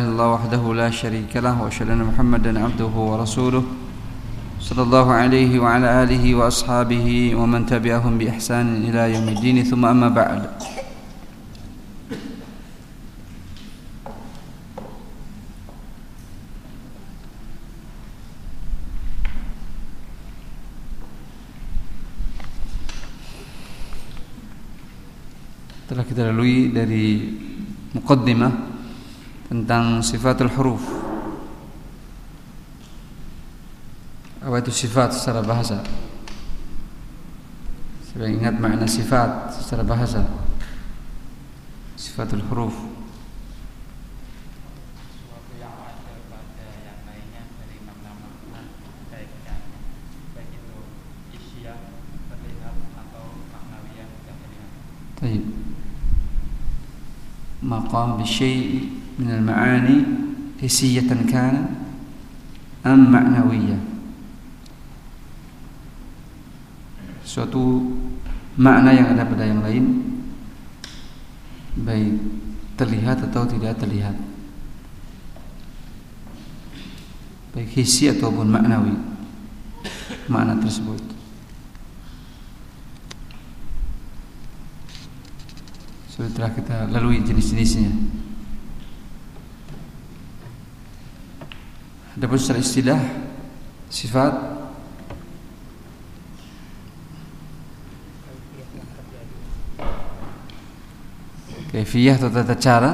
إله إلا الله وحده لا شريك له وأشهد أن محمدا عبده ورسوله صلى الله عليه وعلى آله وأصحابه ومن تبعهم بإحسان إلى يوم الدين. ثم أما بعد. Telah kita lalui dari muqaddimah tentang sifatul huruf. Apa itu sifat secara bahasa? Saya ingat makna sifat secara bahasa. Sifatul huruf. طيب مقام بالشيء من المعاني حسية كان أم معنوية suatu makna yang ada pada yang lain baik terlihat atau tidak terlihat baik hisi ataupun maknawi makna tersebut Sudah telah kita lalui jenis-jenisnya. Adapun secara istilah sifat kaifiyah atau tata cara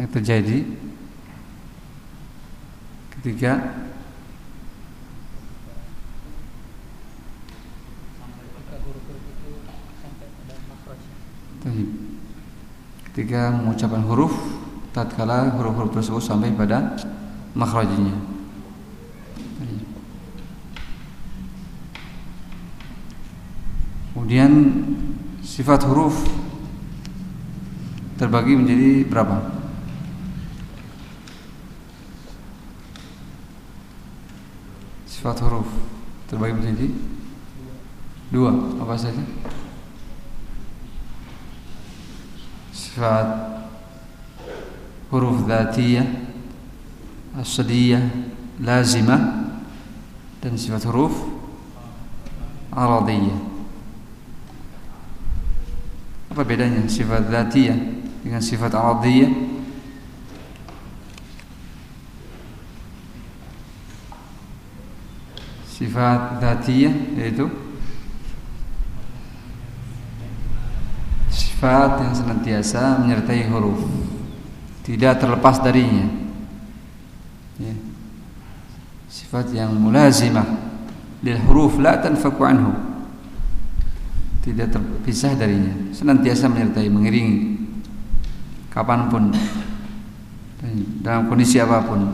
yang terjadi ketika ketika mengucapkan huruf tatkala huruf-huruf tersebut sampai pada makhrajnya kemudian sifat huruf terbagi menjadi berapa? Sifat huruf terbagi menjadi dua. Apa saja sifat huruf dzatiyah asliyah lazimah dan sifat huruf aradiyah apa bedanya sifat dzatiyah dengan sifat aradiyah sifat dzatiyah yaitu sifat yang senantiasa menyertai huruf. Tidak terlepas darinya. Ya. sifat yang mulazimah. Lil huruf la tanfaku anhu. Tidak terpisah darinya. Senantiasa menyertai mengiringi. Kapan pun. Dalam kondisi apa pun.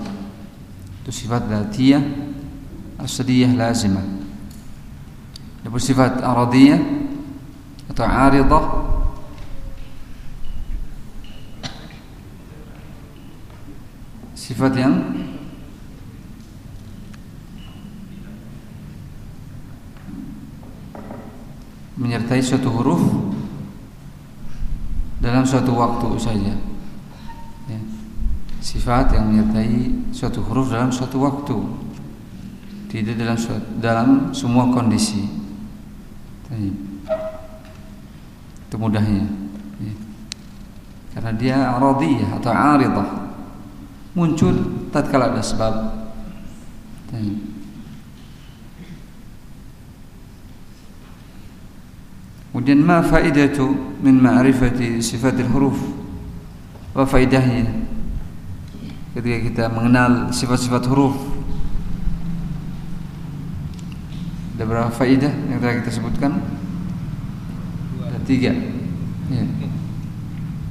Itu sifat dzatiyah asliyah lazimah. Adapun sifat aradiyah atau aridah sifat yang menyertai suatu huruf dalam suatu waktu saja. Ya. sifat yang menyertai suatu huruf dalam suatu waktu. Tidak dalam suatu, dalam semua kondisi. Itu mudahnya. Ya. karena dia aradiyah atau aridah muncul tatkala ada sebab. Kemudian ma faidatu min ma'rifati sifatil huruf? Apa faidahnya ketika kita mengenal sifat-sifat huruf. Ada berapa faidah yang telah kita sebutkan? Ada tiga. Ya.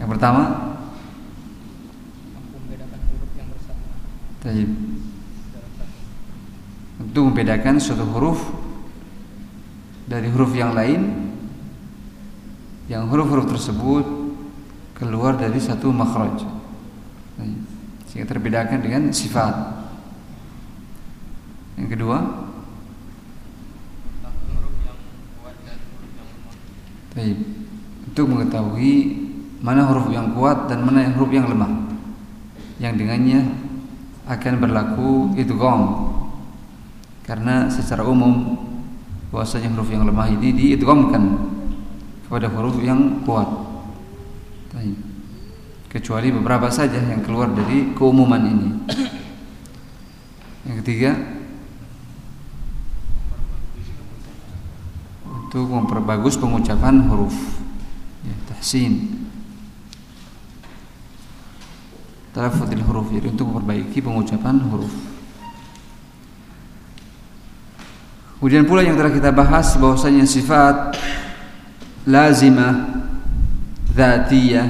yang pertama Taib. Untuk membedakan suatu huruf dari huruf yang lain yang huruf-huruf tersebut keluar dari satu makhraj. Sehingga terbedakan dengan sifat. Yang kedua Baik. Untuk mengetahui mana huruf yang kuat dan mana huruf yang lemah. Yang dengannya akan berlaku idgham. Karena secara umum bahwasanya huruf yang lemah ini diidghamkan kepada huruf yang kuat. Kecuali beberapa saja yang keluar dari keumuman ini. Yang ketiga, untuk memperbagus pengucapan huruf ya, tahsin talaffudzil huruf jadi untuk memperbaiki pengucapan huruf kemudian pula yang telah kita bahas bahwasanya sifat lazimah dzatiyah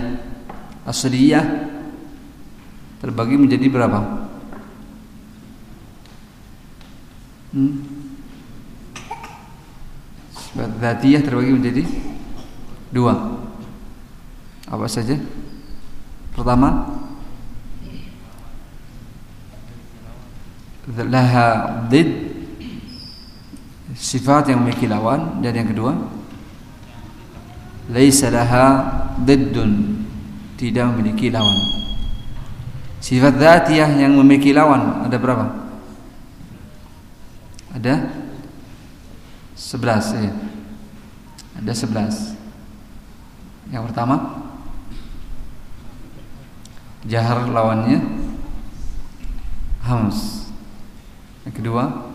asliyah terbagi menjadi berapa hmm? Sifat dzatiyah terbagi menjadi dua. Apa saja? Pertama, laha did sifat yang memiliki lawan dan yang kedua laisa laha diddun tidak memiliki lawan. Sifat dzatiyah yang memiliki lawan ada berapa? Ada sebelas ya ada sebelas. Yang pertama jahar lawannya hams yang kedua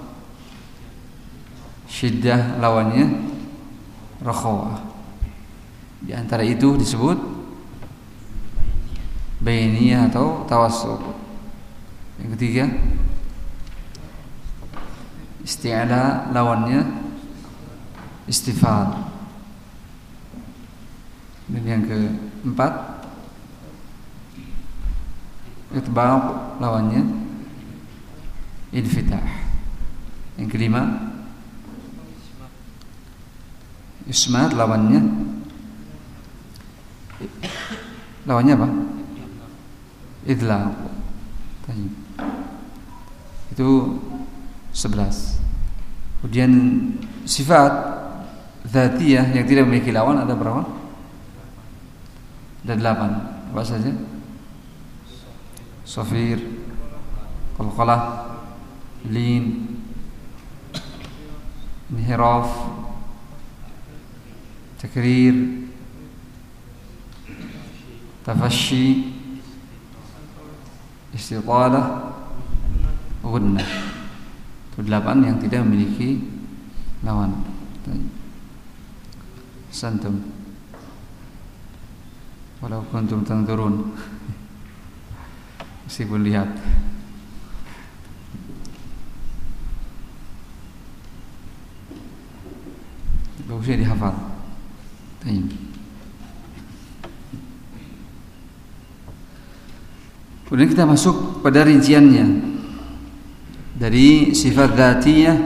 syiddah lawannya rakhawah. Di antara itu disebut bainiyah atau tawassul. Yang ketiga isti'ala lawannya istighfar dan yang keempat itbaq lawannya infitah yang kelima ismat lawannya. Lawannya apa? Idlaq itu sebelas. Kemudian sifat Zatiyah yang tidak memiliki lawan ada berapa? Ada delapan. Apa saja? Sofir, Qalqalah, Lin, Inhiraf, Takrir, Tafashi, Istitalah, Gunnah. Itu delapan yang tidak memiliki lawan. Santum Walau kuntum tanzurun Meskipun lihat Bagusnya dihafal. Kemudian kita masuk pada rinciannya Dari sifat dhatiyah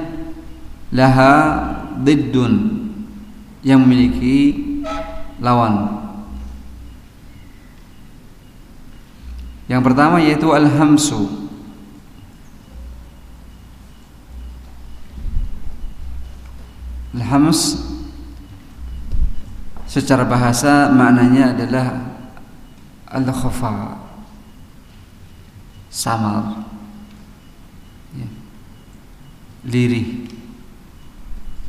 Laha diddun yang memiliki lawan. Yang pertama yaitu al-hamsu. Al-hams secara bahasa maknanya adalah al-khafa. Samar. Ya. Lirih.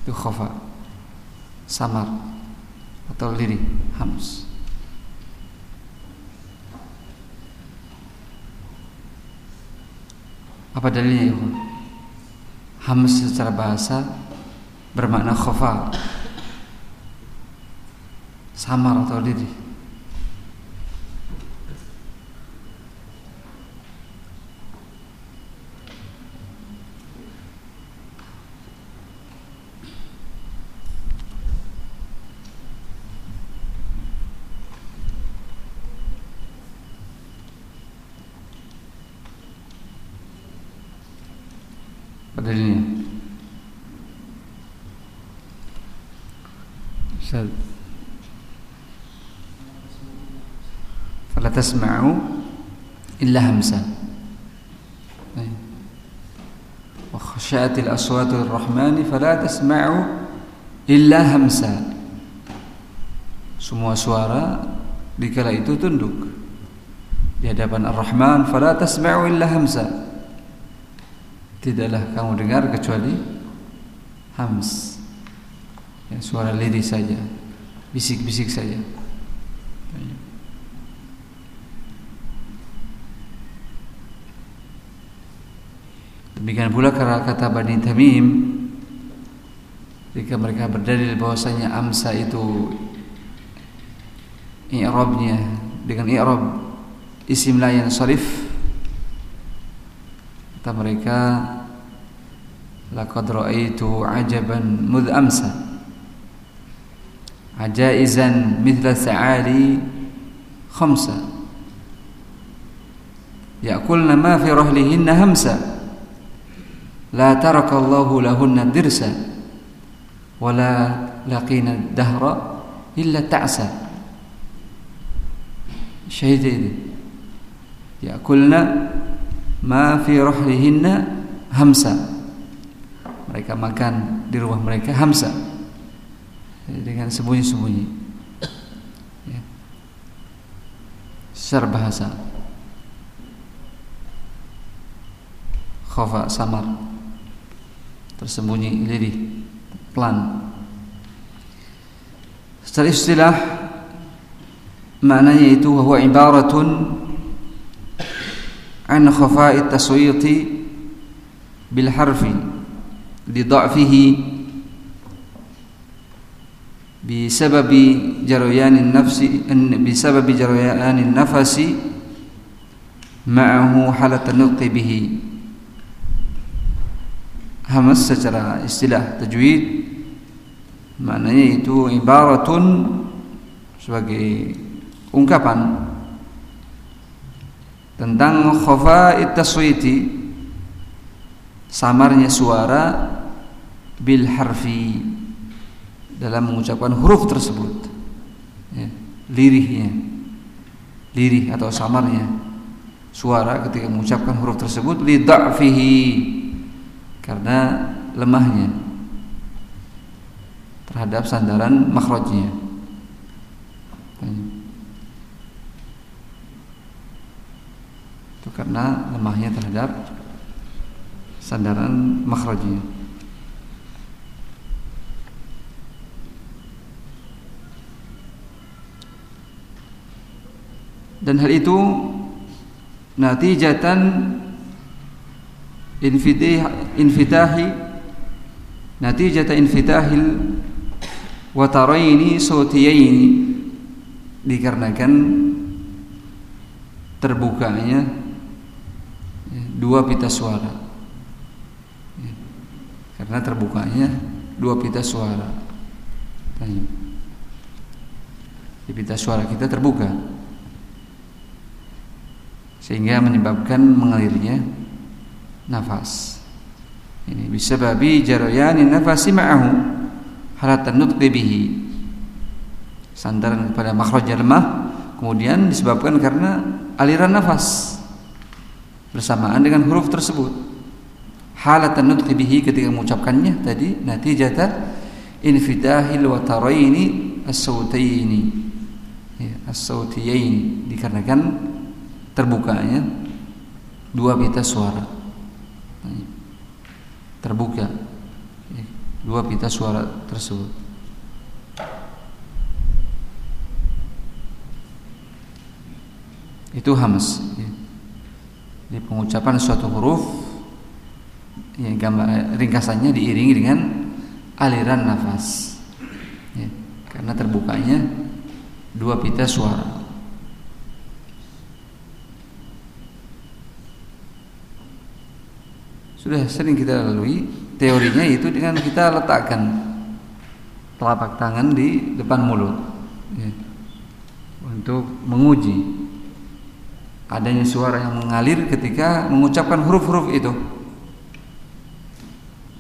Itu khafa samar atau lirih hams apa dalilnya ya hams secara bahasa bermakna khofa samar atau lirih dalilnya Ustaz Fala tasma'u illa hamsa Wa khasyatil aswatu rahmani fala tasma'u illa hamsa semua suara di kala itu tunduk. Di hadapan Ar-Rahman fala tasma'u illa hamsa tidaklah kamu dengar kecuali hams. Ya, suara lirih saja. Bisik-bisik saja Demikian pula kata Bani Tamim Ketika mereka berdalil bahwasanya Amsa itu I'rabnya Dengan i'rab Isim layan sarif Kata mereka Laqad ra'aitu ajaban mudh amsa. Ajaizan mithla sa'ali Khamsa. Ya'kulna ma fi rahlihinna hamsa la tarakallahu lahunna dirsa wala laqina dahra illa ta'sa. Syahid ini yakulna ma fi rahlihinna hamsa. Mereka makan di rumah mereka hamsa. Dengan sembunyi-sembunyi. Ya. secara bahasa. Khafa samar tersembunyi lirih pelan secara istilah maknanya itu bahwa ibaratun an khafa'i taswiti bil harfi li dha'fihi بسبب جريان النفس بسبب جريان النفس معه حالة النطق به hamas secara istilah tajwid maknanya itu ibaratun sebagai ungkapan tentang khafa'it taswiti samarnya suara bil harfi dalam mengucapkan huruf tersebut ya, lirihnya lirih atau samarnya suara ketika mengucapkan huruf tersebut li da'fihi karena lemahnya terhadap sandaran makhrajnya. Itu karena lemahnya terhadap sandaran makhrajnya. Dan hal itu natijatan infitahi natijata infitahil wataraini sautiyaini. Dikarenakan terbukanya ya, dua pita suara. Ya, karena terbukanya dua pita suara. Di pita suara kita terbuka. Sehingga menyebabkan mengalirnya nafas. Ini bisa babi jarayani nafasi ma'ahu halatan nutqi bihi. Sandaran pada makhraj lemah kemudian disebabkan karena aliran nafas bersamaan dengan huruf tersebut. Halatan nutqi bihi ketika mengucapkannya tadi natijata infitahil wataraini as-sautaini ya, as-sautiyaini dikarenakan terbukanya dua pita suara terbuka. Dua pita suara tersebut. Itu hams di pengucapan suatu huruf yang gambar ringkasannya diiringi dengan aliran nafas ya, karena terbukanya dua pita suara sudah sering kita lalui teorinya itu dengan kita letakkan telapak tangan di depan mulut ya, untuk menguji adanya suara yang mengalir ketika mengucapkan huruf-huruf itu.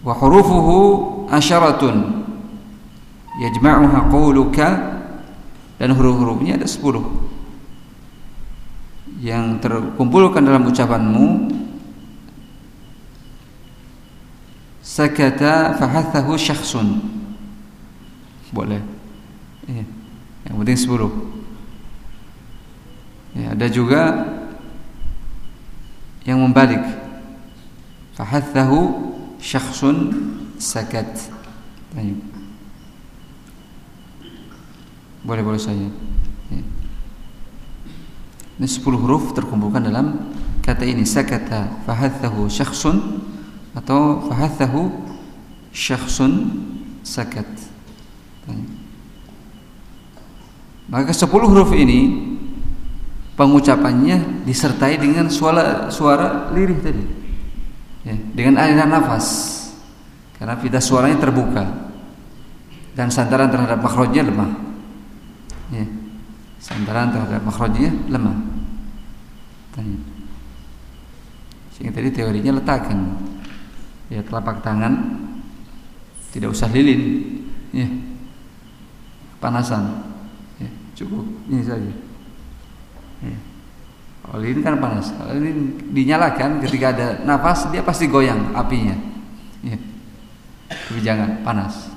Wa hurufuhu asyaratun yajma'uha qawluka dan huruf-hurufnya ada 10 yang terkumpulkan dalam ucapanmu sakata fahathahu syakhsun boleh ya. Yang penting 10. Ya, ada juga yang membalik. Fahathahu syakhsun sakat. Baik. Boleh-boleh saja. Ya. Ini 10 huruf terkumpulkan dalam kata ini sakata fahathahu syakhsun atau fahathahu syakhsun sakat. Maka sepuluh huruf ini pengucapannya disertai dengan suara suara lirih tadi. Ya, dengan aliran nafas. Karena pita suaranya terbuka dan sandaran terhadap makhrajnya lemah. Ya. Sandaran terhadap makhrajnya lemah. Tanya. Sehingga tadi teorinya letakkan ya telapak tangan. Tidak usah lilin. Ya. Panasan. Ya, cukup. Ini saja. Ya. kalau lilin kan panas. Kalau ini dinyalakan ketika ada nafas dia pasti goyang apinya. Ya. tapi jangan panas.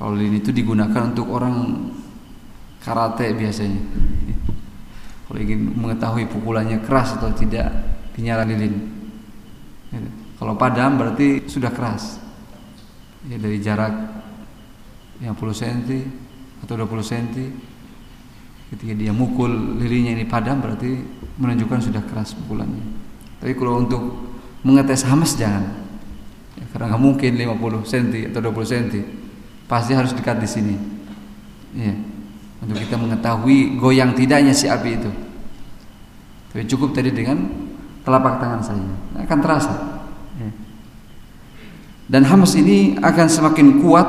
Kalau lilin itu digunakan untuk orang karate biasanya. Kalau ingin mengetahui pukulannya keras atau tidak dinyala lilin. Kalau padam berarti sudah keras. Ya, dari jarak yang 10 cm atau 20 cm ketika dia mukul lilinnya ini padam berarti menunjukkan sudah keras pukulannya. Tapi kalau untuk mengetes hamas jangan. Ya, karena nggak mungkin 50 cm atau 20 cm pasti harus dekat di sini. Ya untuk kita mengetahui goyang tidaknya si api itu. Tapi cukup tadi dengan telapak tangan saya akan terasa ya. dan hamas ini akan semakin kuat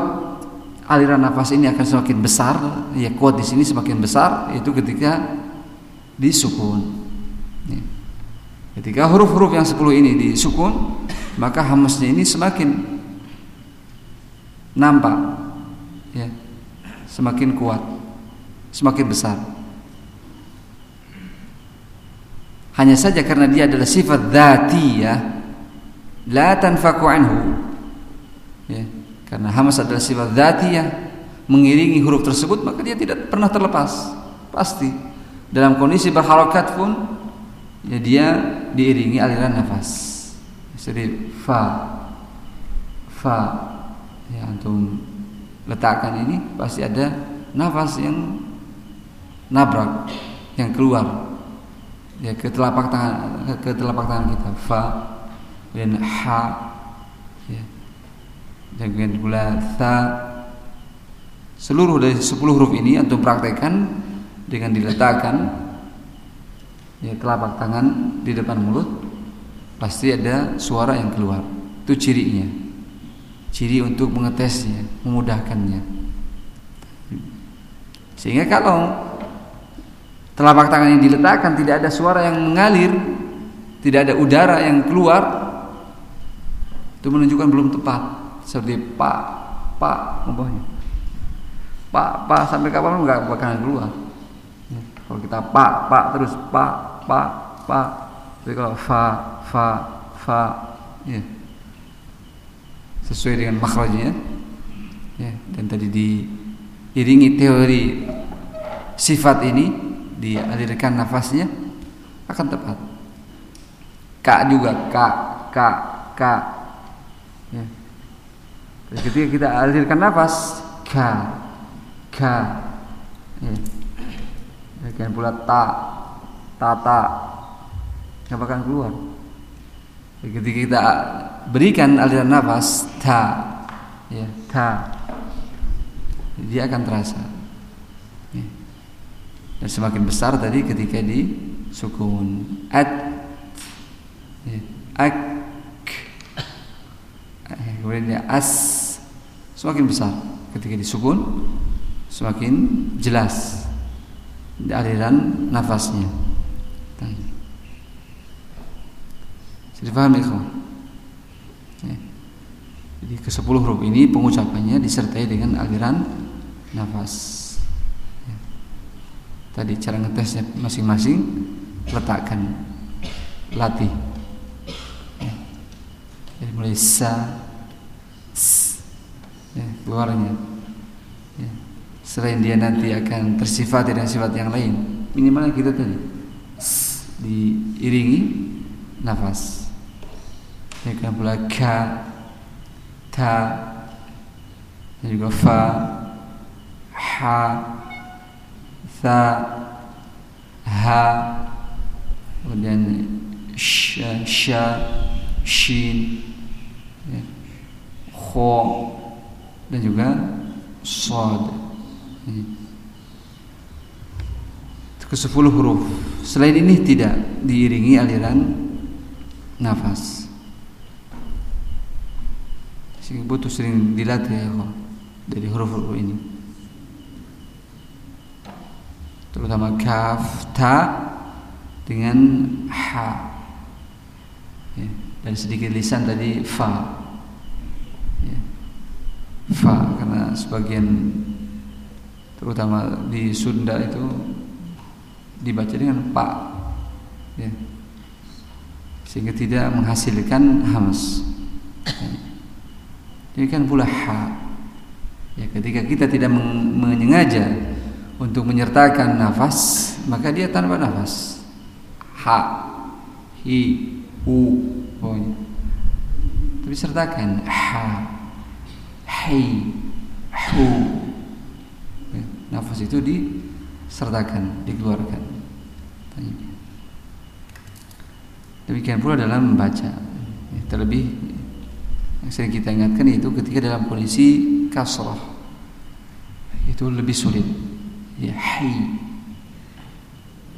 aliran nafas ini akan semakin besar ya kuat di sini semakin besar itu ketika disukun ya. ketika huruf-huruf yang 10 ini disukun maka hamasnya ini semakin nampak ya semakin kuat semakin besar. Hanya saja karena dia adalah sifat ya, la tanfaku anhu. Ya, karena hamas adalah sifat ya, mengiringi huruf tersebut maka dia tidak pernah terlepas. Pasti. Dalam kondisi berharokat pun ya dia diiringi aliran nafas. Jadi fa. Fa. Ya antum letakkan ini pasti ada nafas yang nabrak yang keluar ya ke telapak tangan ke, telapak tangan kita. Fa dan ha ya. Dan pula tha. Seluruh dari 10 huruf ini untuk praktekkan dengan diletakkan ya telapak tangan di depan mulut. Pasti ada suara yang keluar. Itu cirinya. Ciri untuk mengetesnya memudahkannya. Sehingga kalau telapak tangan yang diletakkan tidak ada suara yang mengalir, tidak ada udara yang keluar, itu menunjukkan belum tepat. Seperti pak, pak, umpamanya. Pak, pak sampai kapan nggak bakalan keluar. Kalau kita pak, pak terus pak, pak, pak. Tapi kalau fa, fa, fa, ya. sesuai dengan makhrajnya. Ya, dan tadi diiringi teori sifat ini dialirkan nafasnya akan tepat. Ka juga ka ka ka. Ya. ketika kita alirkan nafas ka ka. Ya. Demikian pula ta ta ta nggak bakal keluar. Ketika kita berikan aliran nafas ta ya ta dia akan terasa dan semakin besar tadi ketika di sukun. At ya, ak. Eh, kemudian as. Semakin besar ketika di sukun semakin jelas aliran nafasnya. Jadi paham ikhwan? Ya. jadi ke sepuluh huruf ini pengucapannya disertai dengan aliran nafas Tadi cara ngetesnya masing-masing letakkan latih. Ya. Jadi mulai sa, s, ya. keluarnya ya. selain dia nanti akan tersifat dengan sifat yang lain minimal kita tadi diiringi nafas ya kan pula ka ta dan juga fa ha tha ha kemudian sha, sha shin ya, kho dan juga sod ke sepuluh huruf. Selain ini tidak diiringi aliran nafas. Butuh sering dilatih ya dari huruf-huruf ini terutama kaf ta dengan ha. Ya, dan sedikit lisan tadi fa. Ya, fa karena sebagian terutama di Sunda itu dibaca dengan pak ya, sehingga tidak menghasilkan hams. Ya. Demikian pula ha. Ya, ketika kita tidak menyengaja untuk menyertakan nafas, maka dia tanpa nafas. Ha, hi, u, pokoknya. Tapi sertakan ha, hi, hu. Nafas itu disertakan, dikeluarkan. Demikian pula dalam membaca. Terlebih yang sering kita ingatkan itu ketika dalam kondisi kasrah itu lebih sulit ya hai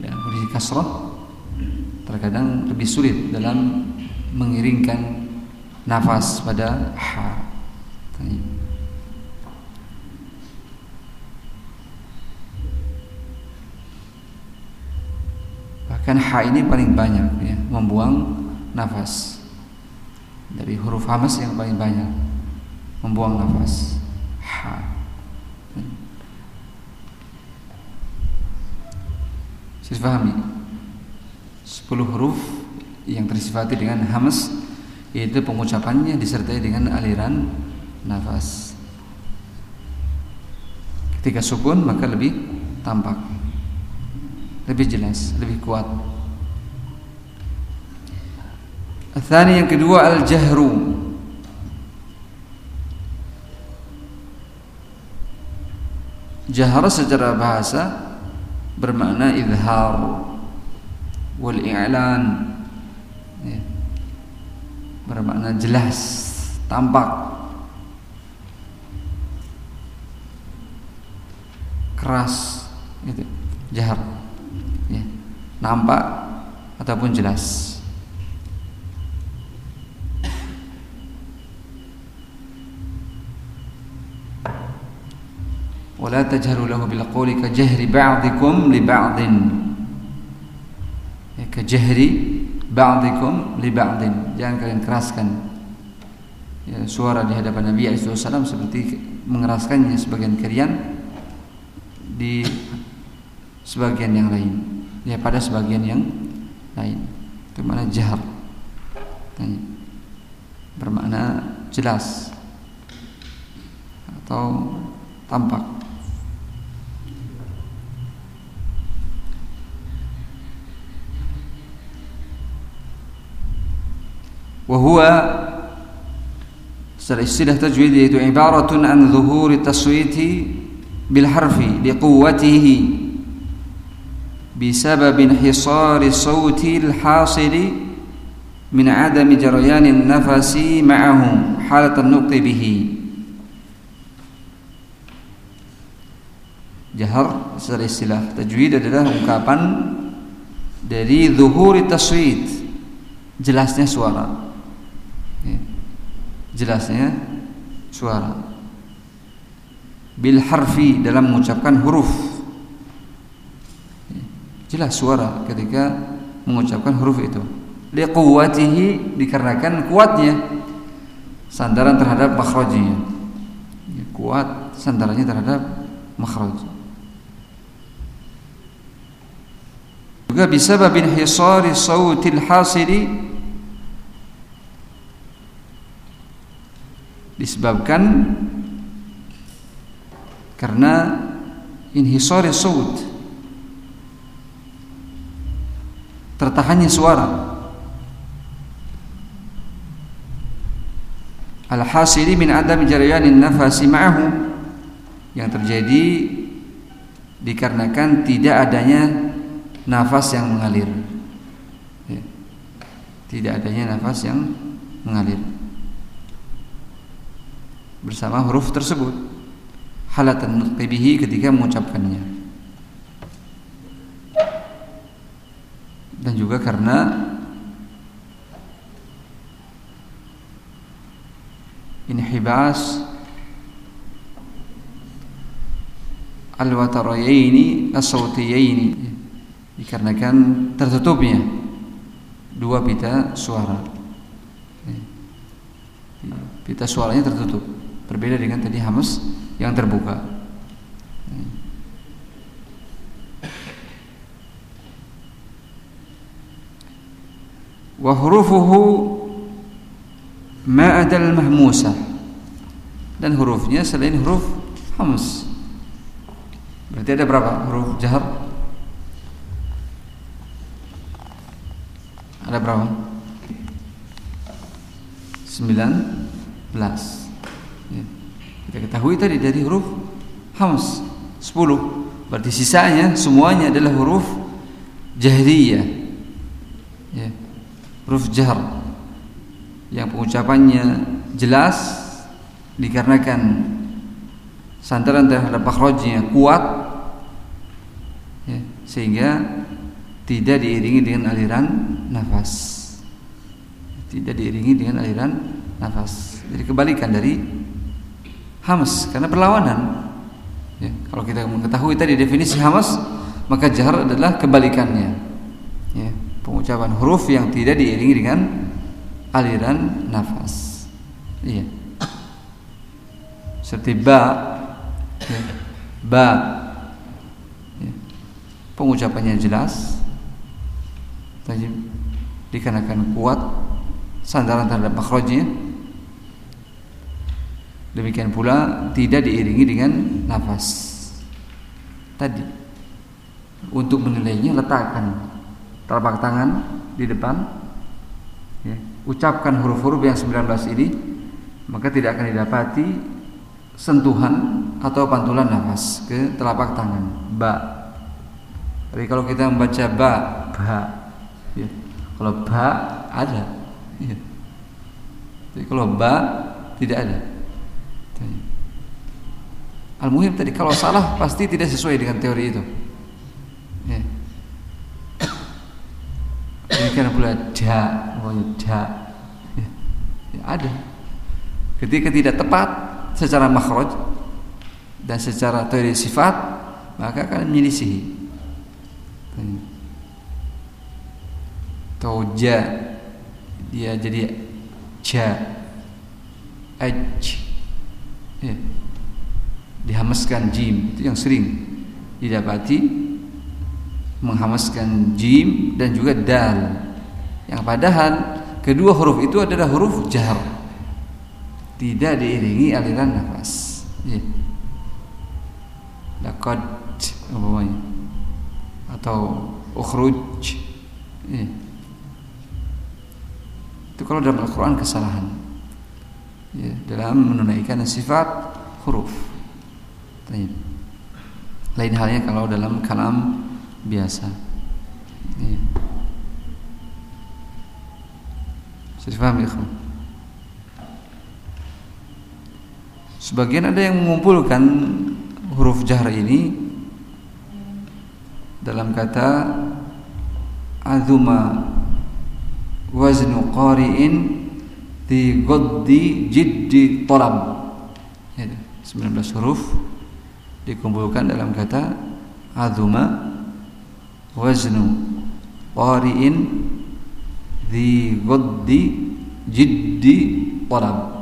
dalam kondisi kasrah terkadang lebih sulit dalam mengiringkan nafas pada ha. Bahkan ha ini paling banyak ya membuang nafas. Dari huruf hamas yang paling banyak membuang nafas. Ha Saya pahami 10 huruf yang tersifati dengan hamas yaitu pengucapannya disertai dengan aliran nafas. Ketika sukun maka lebih tampak lebih jelas lebih kuat. Athani yang kedua al-jahru. Jahra secara bahasa bermakna izhar wal i'lan. Ya. bermakna jelas tampak. Keras gitu. Jahar. Ya. nampak ataupun jelas ولا تجهروا له بالقول كجهر بعضكم لبعض كجهر بعضكم لبعض jangan kalian keraskan ya, suara di hadapan Nabi SAW seperti mengeraskannya sebagian kalian di sebagian yang lain ya pada sebagian yang lain itu mana jahar bermakna jelas atau tampak وهو istilah tajwid yaitu ibaratun an zuhuri taswiti bil harfi liquwwatihi بسبب انحصار الصوت الحاصل من عدم جريان النفس معه حالة النطق به Jahar secara istilah tajwid adalah ungkapan dari zuhuri taswid jelasnya suara jelasnya suara. Bil harfi dalam mengucapkan huruf. Jelas suara ketika mengucapkan huruf itu. Liquwatihi dikarenakan kuatnya. Sandaran terhadap makhrajnya kuat sandarannya terhadap makhraj juga bisa babin hisari sautil hasiri disebabkan karena inhisari saut tertahannya suara. Al-hasili min adam jarayanin nafasi ma'ahu yang terjadi dikarenakan tidak adanya nafas yang mengalir. Ya. tidak adanya nafas yang mengalir bersama huruf tersebut. Halatan nutqi ketika mengucapkannya. Dan juga karena inhibas al-watarayaini as-sautiyaini dikarenakan tertutupnya dua pita suara. Pita suaranya tertutup berbeda dengan tadi hamas yang terbuka wa hurufuhu ma'adal mahmusa dan hurufnya selain huruf hams Berarti ada berapa huruf jahar? Ada berapa? 19 ya. Kita ketahui tadi dari huruf hams 10 Berarti sisanya semuanya adalah huruf jahriyah. Ya. Huruf jahar Yang pengucapannya jelas Dikarenakan sandaran terhadap makhrajnya kuat ya, sehingga tidak diiringi dengan aliran nafas. Tidak diiringi dengan aliran nafas. Jadi kebalikan dari hamas karena perlawanan. Ya, kalau kita mengetahui tadi definisi hamas maka jahar adalah kebalikannya. Ya, pengucapan huruf yang tidak diiringi dengan aliran nafas. Iya. Seperti ba ya. ba. Ya. pengucapannya jelas. Dikarenakan kuat sandaran terhadap makhrajnya demikian pula tidak diiringi dengan nafas tadi untuk menilainya letakkan telapak tangan di depan ya. ucapkan huruf-huruf yang 19 ini maka tidak akan didapati sentuhan atau pantulan nafas ke telapak tangan ba tapi kalau kita membaca ba ba ya. kalau ba ada ya. tapi kalau ba tidak ada al-muhim tadi kalau salah pasti tidak sesuai dengan teori itu ya. demikian pula pokoknya ja ya. ya ada ketika tidak tepat secara makhraj dan secara teori sifat maka akan menyelisihi toja dia jadi ja aj ya. Dihamaskan jim itu yang sering didapati menghamaskan jim dan juga dal yang padahal kedua huruf itu adalah huruf jar tidak diiringi aliran nafas. Ya. Atau ukhruj. Ya. Itu kalau dalam Al-Qur'an kesalahan. Ya, dalam menunaikan sifat huruf. Baik. Lain halnya kalau dalam kalam biasa. Ya. Paham ya, Sebagian ada yang mengumpulkan huruf jahr ini dalam kata azuma waznu qari'in di goddi jiddi tolam 19 huruf dikumpulkan dalam kata azuma waznu qari'in di goddi jiddi tolam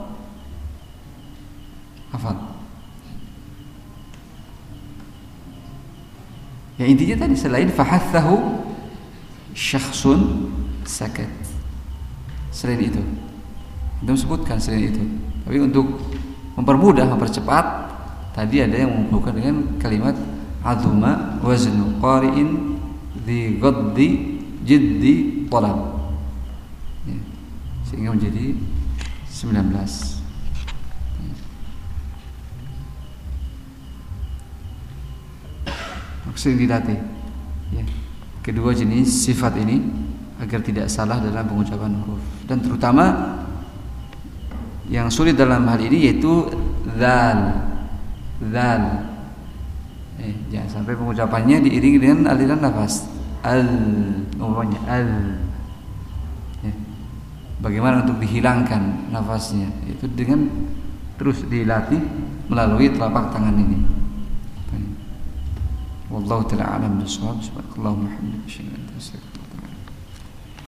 Hafal. Ya intinya tadi selain fahathahu syakhsun sakat. Selain itu. Itu sebutkan selain itu. Tapi untuk mempermudah, mempercepat Tadi ada yang menghubungkan dengan kalimat azuma waznu qari'in di ghaddi jiddi talab. Ya. Sehingga menjadi 19. Maksud dilatih. Ya. Kedua jenis sifat ini agar tidak salah dalam pengucapan huruf dan terutama yang sulit dalam hal ini yaitu zal zal eh, jangan sampai pengucapannya diiringi dengan aliran nafas. Al umpamanya al. Ya. bagaimana untuk dihilangkan nafasnya? Itu dengan terus dilatih melalui telapak tangan ini. Wallahu taala alam bisawab subhanallahu wa bihamdihi